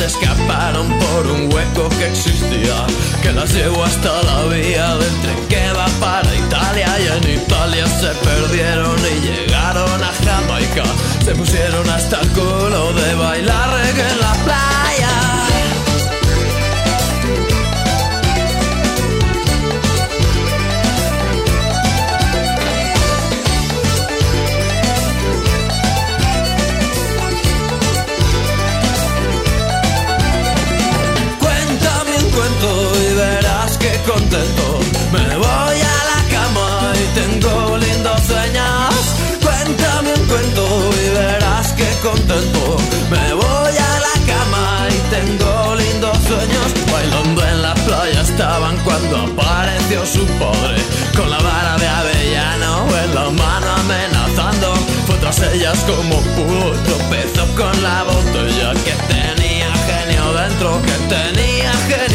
se escaparon por un hueco que existía. Que las llevó hasta la vía del tren que va para Italia. Y en Italia se perdieron y llegaron a Jamaica. Se pusieron hasta el culo de bailar reggae en la playa. Su padre. Con la vara de avellano en la mano amenazando. Fue tras ellas como pudo. Tropezó con la botella que tenía genio dentro, que tenía genio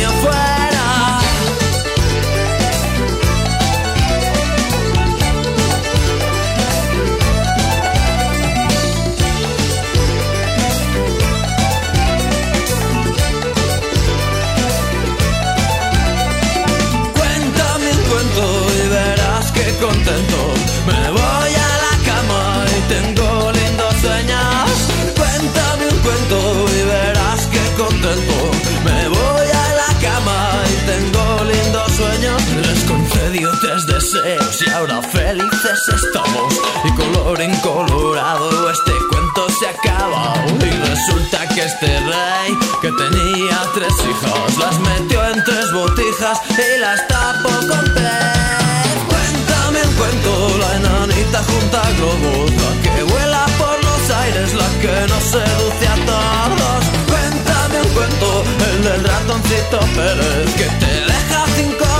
deseos y ahora felices estamos. Y color incolorado este cuento se acaba. Y resulta que este rey que tenía tres hijas las metió en tres botijas y las tapó con pez. Cuéntame un cuento, la enanita junta globos, la que vuela por los aires, la que nos seduce a todos. Cuéntame un cuento, el del ratoncito Pérez, que te deja cinco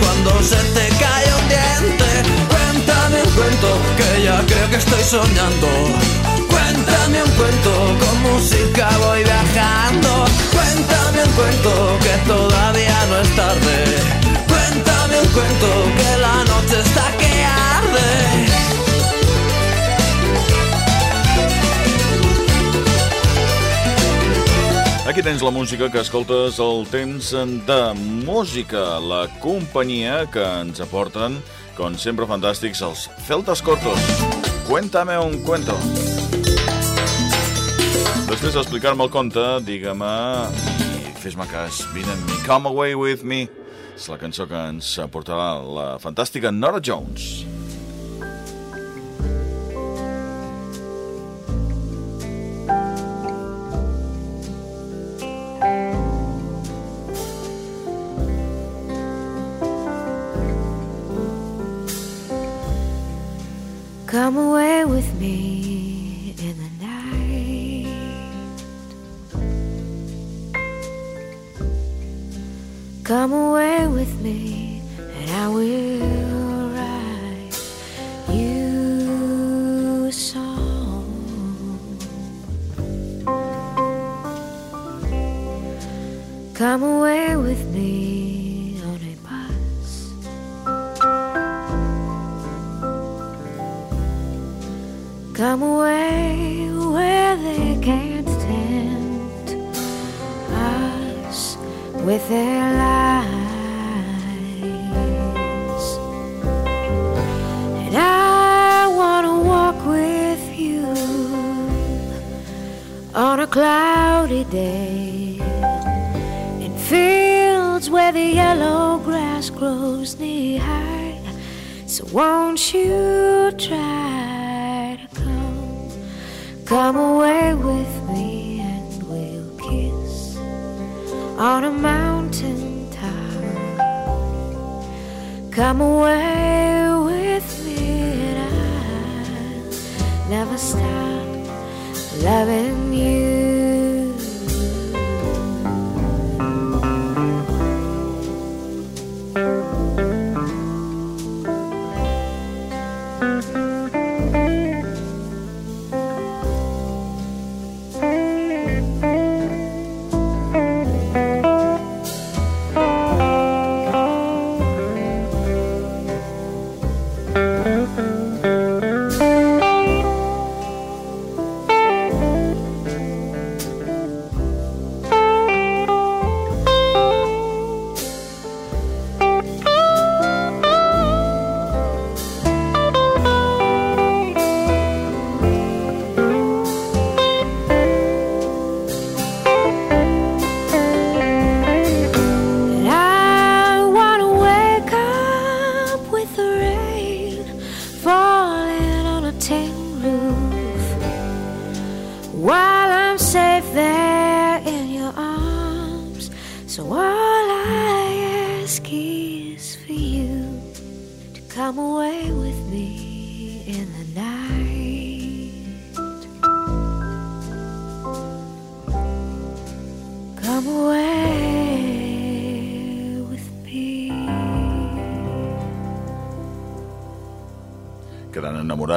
cuando se te cae un diente. Cuéntame un cuento, que ya creo que estoy soñando. Cuéntame un cuento, con música voy viajando. Cuéntame un cuento, que todavía no es tarde. Cuéntame un cuento, que la noche tens la música que escoltes el temps de música, la companyia que ens aporten, com sempre fantàstics, els Celtas Cortos. Cuéntame un cuento. Després d'explicar-me el conte, digue-me i fes-me cas, vine amb mi, come away with me. És la cançó que ens aportarà la fantàstica Nora Jones. now it's Come away with me and I'll never stop loving you.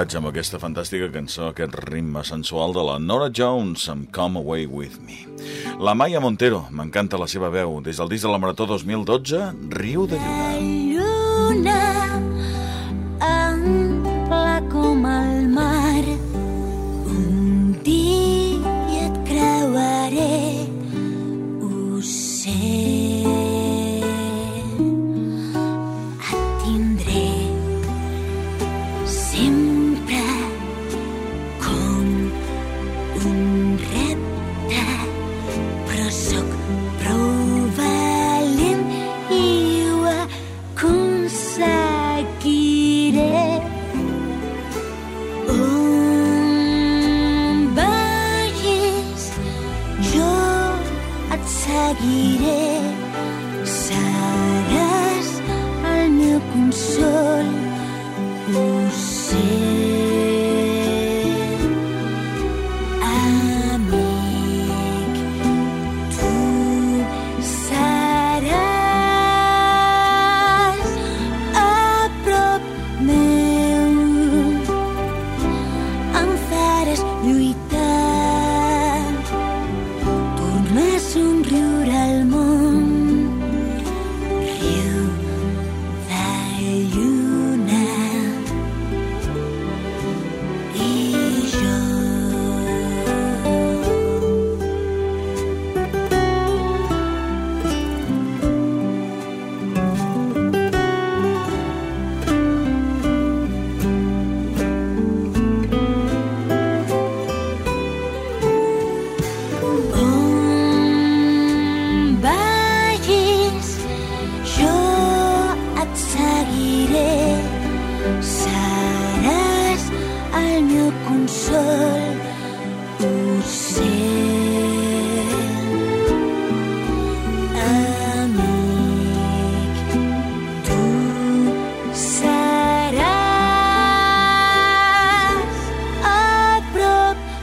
acabats amb aquesta fantàstica cançó, aquest ritme sensual de la Nora Jones amb Come Away With Me. La Maya Montero, m'encanta la seva veu, des del disc de la Marató 2012, Riu de Lluna. La lluna ampla com el mar Un dia et creuaré, ho sé.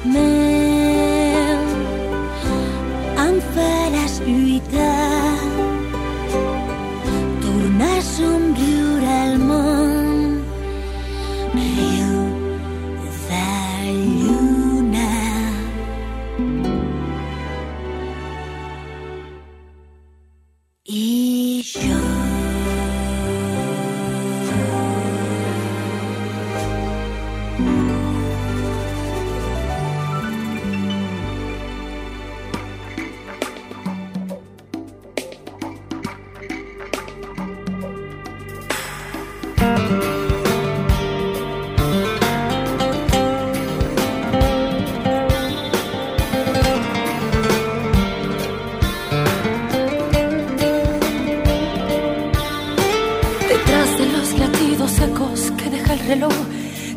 每。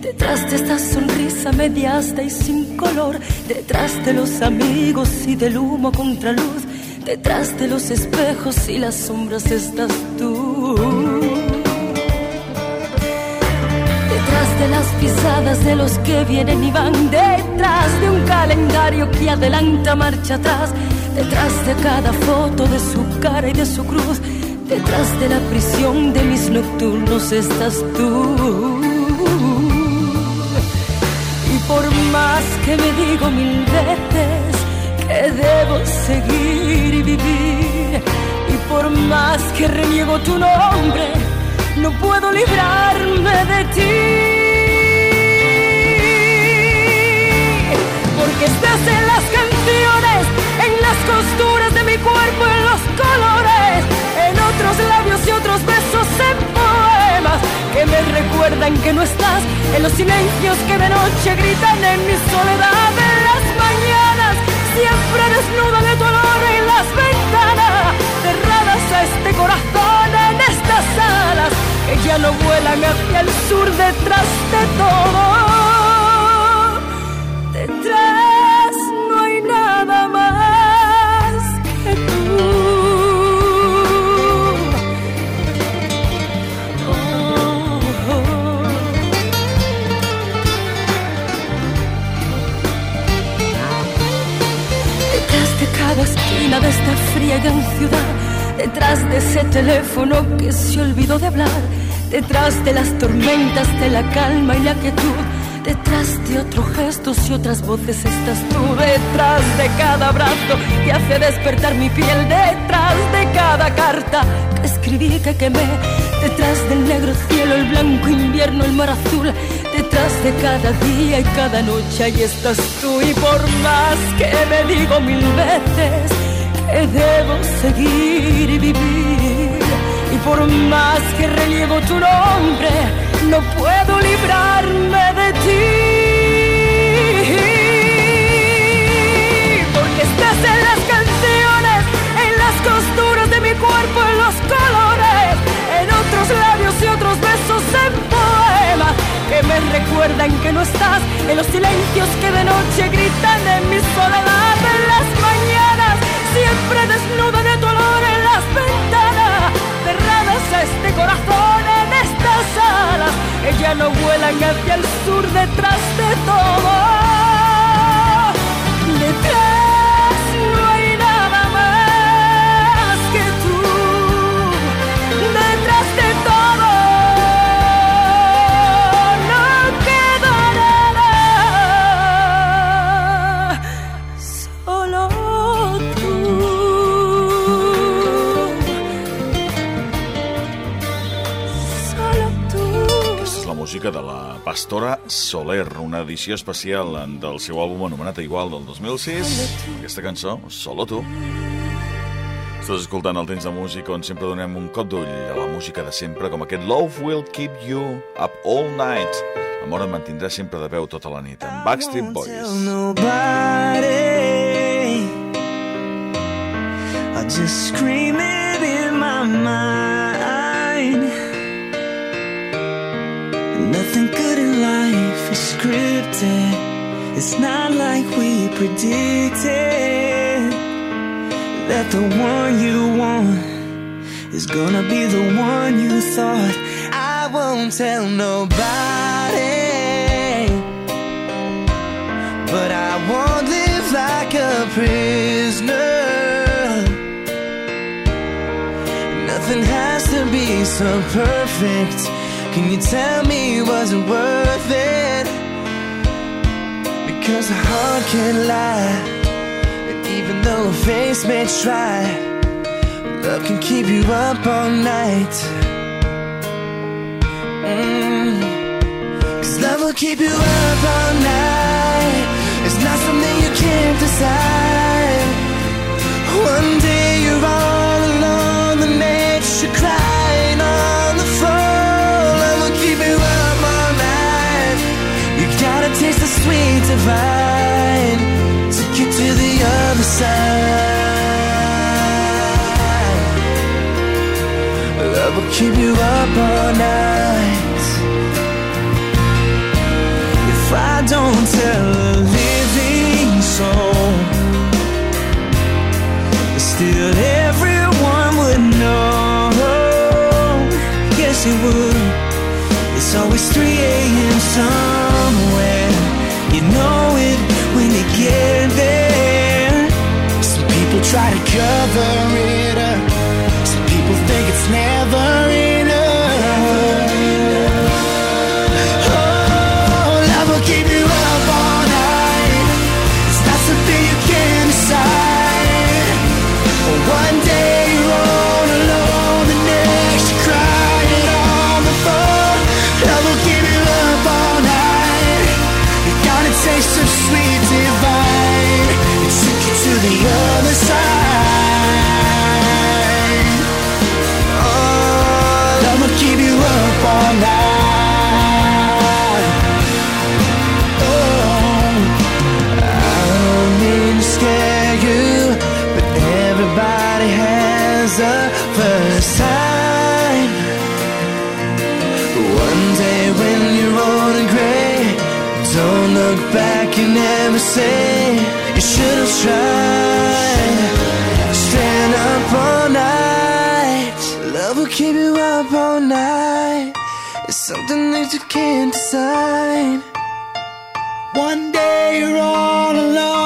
Esa sonrisa mediasta y sin color, detrás de los amigos y del humo contra luz, detrás de los espejos y las sombras estás tú. Detrás de las pisadas de los que vienen y van, detrás de un calendario que adelanta marcha atrás, detrás de cada foto de su cara y de su cruz, detrás de la prisión de mis nocturnos estás tú por más que me digo mil veces que debo seguir y vivir, y por más que reniego tu nombre, no puedo librarme de ti. Porque estás en las canciones, en las costuras de mi cuerpo, en los colores, en otros labios y otros besos que me recuerdan que no estás en los silencios que de noche gritan en mi soledad en las mañanas siempre desnuda de dolor en las ventanas cerradas a este corazón en estas alas que ya no vuelan hacia el sur detrás de todo gran ciudad, detrás de ese teléfono que se olvidó de hablar, detrás de las tormentas de la calma y la quietud, detrás de otros gestos y otras voces estás tú, detrás de cada abrazo que hace despertar mi piel, detrás de cada carta que escribí que quemé, detrás del negro cielo, el blanco invierno, el mar azul Detrás de cada día y cada noche ahí estás tú y por más que me digo mil veces debo seguir y vivir. Y por más que reniego tu nombre no puedo librarme de ti. Porque estás en las canciones en las costuras de mi cuerpo en los colores en otros labios y otros besos en poemas que me recuerdan que no estás en los silencios que de noche gritan en mi soledad en las mañanas desnuda de dolor en las ventanas. Cerradas a este corazón en estas alas. Ya no vuelan hacia el sur detrás de todo Pastora Soler, una edició especial del seu àlbum anomenat Igual del 2006. Aquesta cançó, Solo tu. Estàs escoltant el temps de música on sempre donem un cop d'ull a la música de sempre, com aquest Love Will Keep You Up All Night. L'amor et mantindrà sempre de veu tota la nit, amb Backstreet Boys. I'll just scream it in my mind Nothing good scripted. It's not like we predicted that the one you want is gonna be the one you thought. I won't tell nobody, but I won't live like a prisoner. Nothing has to be so perfect can you tell me it was it worth it? Because a heart can't lie. And even though a face may try Love can keep you up all night. Mm. Cause love will keep you up all night. It's not something you can't decide. One day sweet divine to get to the other side. Love will keep you up all night. If I don't tell a living soul, still everyone would know. Yes, it would. It's always 3 a.m. somewhere. Know it when you get there. Some people try to cover it up. Some people think it's never back and never say you should have tried. Staying up all night, love will keep you up all night. It's something that you can't decide. One day you're all alone,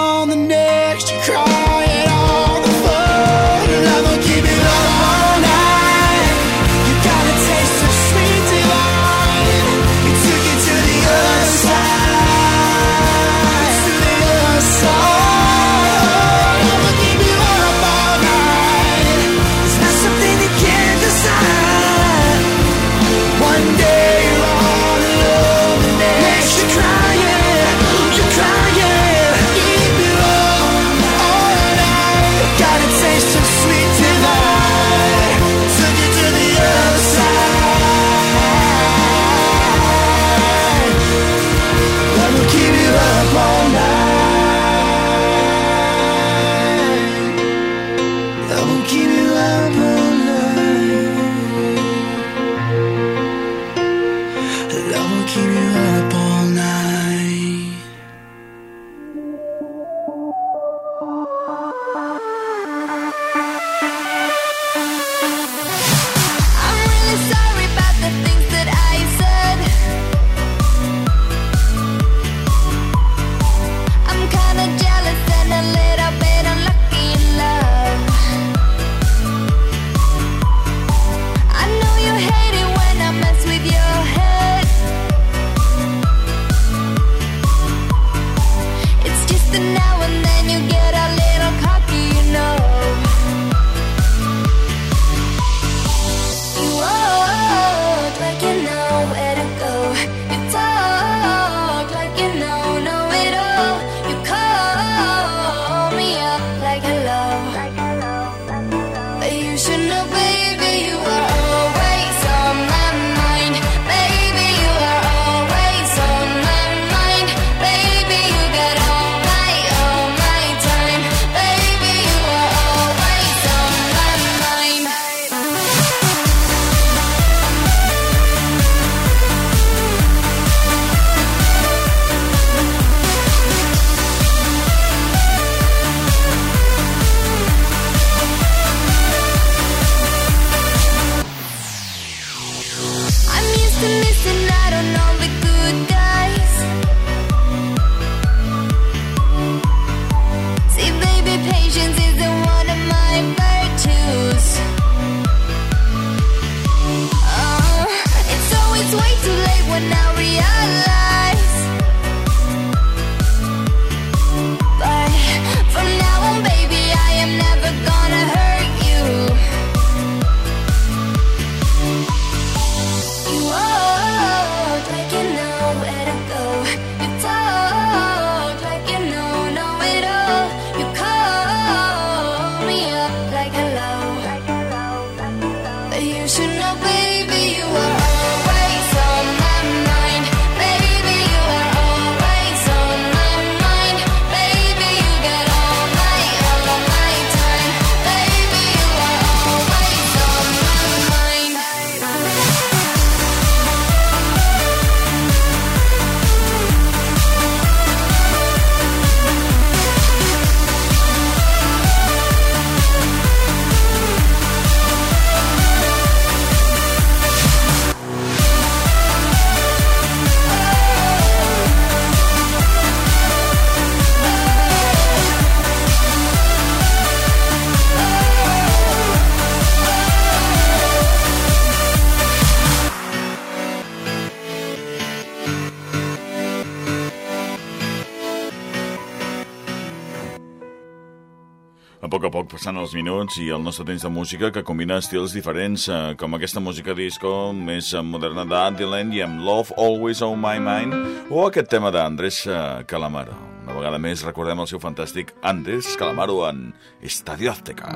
minuts i el nostre temps de música que combina estils diferents, eh, com aquesta música disco més moderna d'Andyland i amb Love Always on My Mind, o aquest tema d'Andrés eh, Calamaro. Una vegada més recordem el seu fantàstic Andrés Calamaro en Estadio Azteca.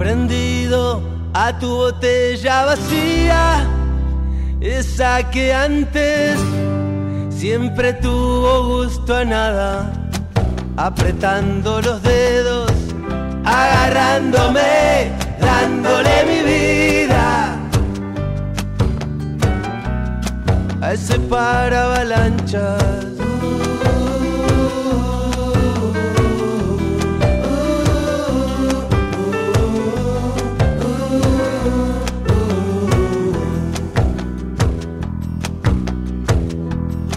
Prendido a tu botella vacía, esa que antes siempre tuvo gusto a nada apretando los dedos, agarrándome, dándole mi vida a ese para avalanchas.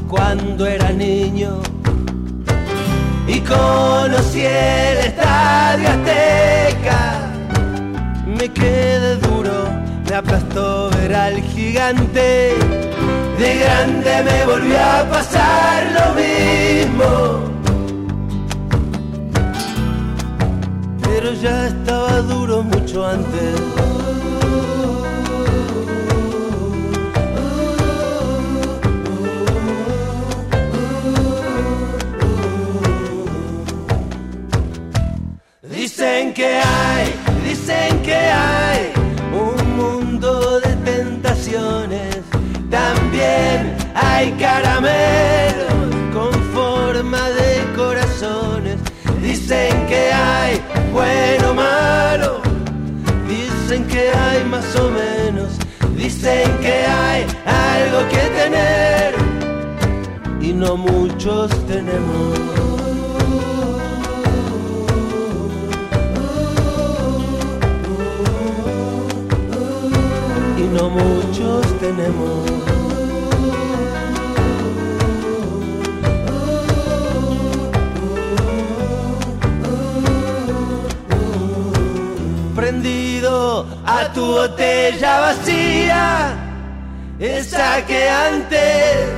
Cuando era niño conocí el estadio Azteca. Me quedé duro, me aplastó ver al gigante. De grande me volvió a pasar lo mismo. Pero ya estaba duro mucho antes. Dicen que hay, dicen que hay un mundo de tentaciones. También hay caramelos con forma de corazones. Dicen que hay bueno malo. Dicen que hay más o menos. Dicen que hay algo que tener y no muchos tenemos. Esa que antes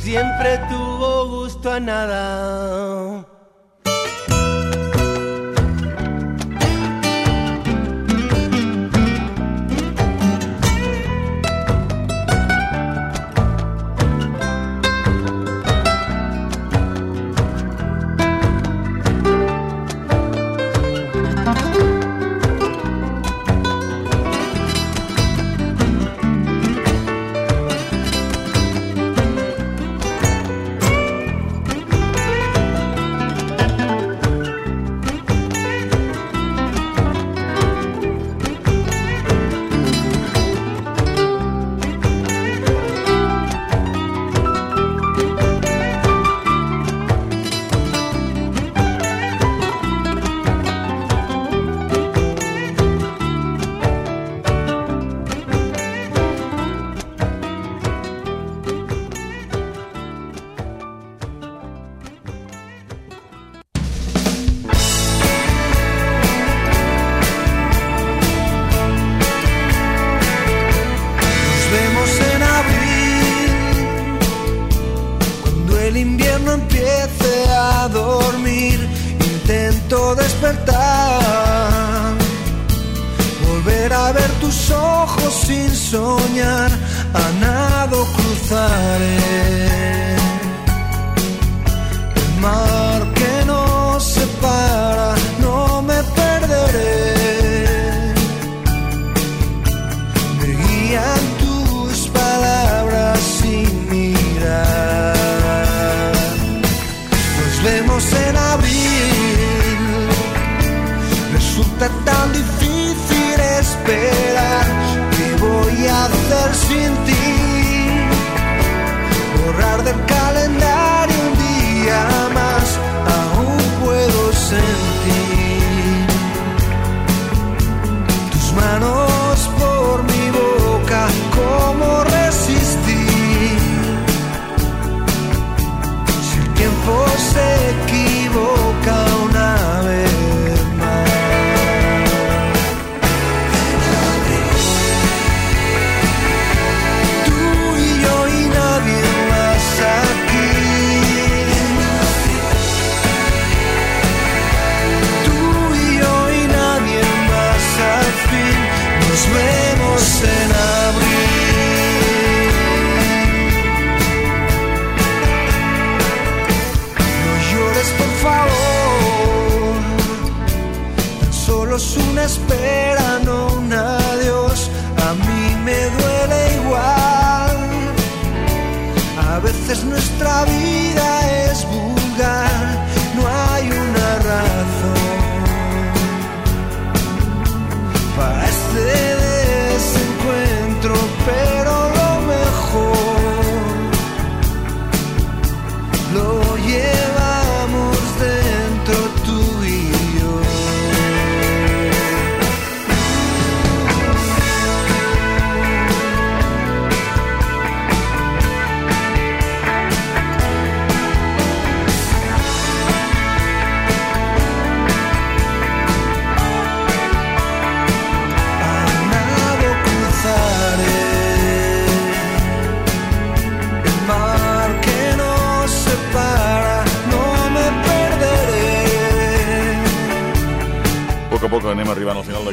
siempre tuvo gusto a nada.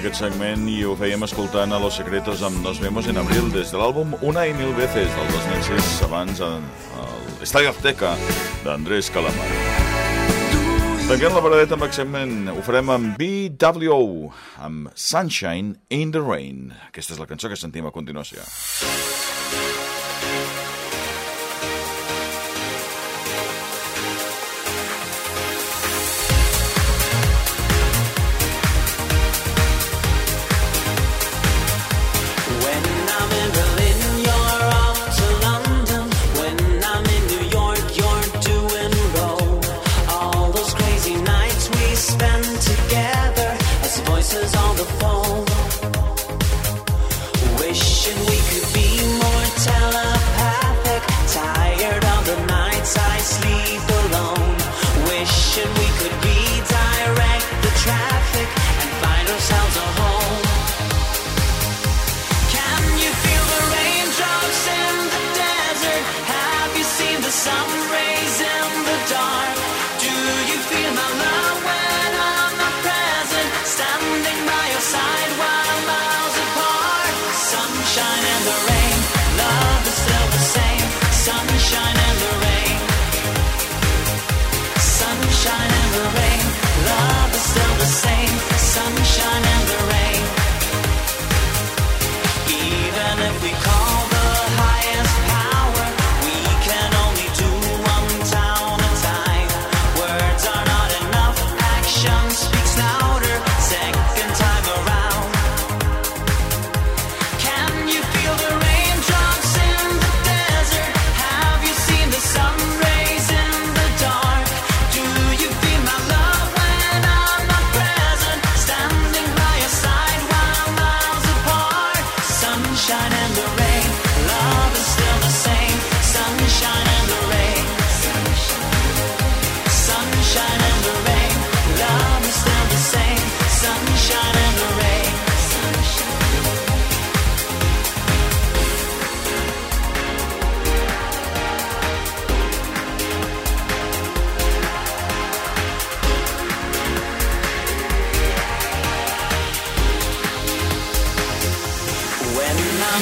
d'aquest segment i ho fèiem escoltant a Los Secretos amb Nos Vemos en Abril des de l'àlbum Una i Mil Veces del 2006, abans en, el Estadio Azteca d'Andrés Calamar. Tanquem la paradeta amb segment, ho farem amb BWO, amb Sunshine in the Rain. Aquesta és la cançó que sentim a continuació.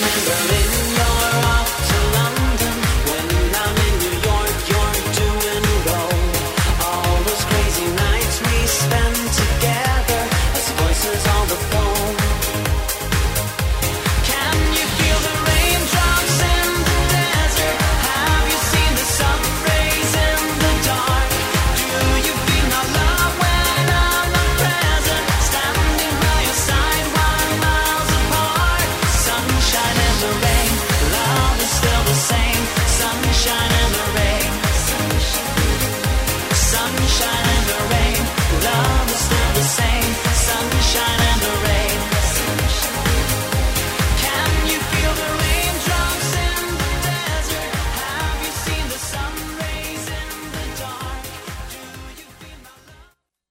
I'm in.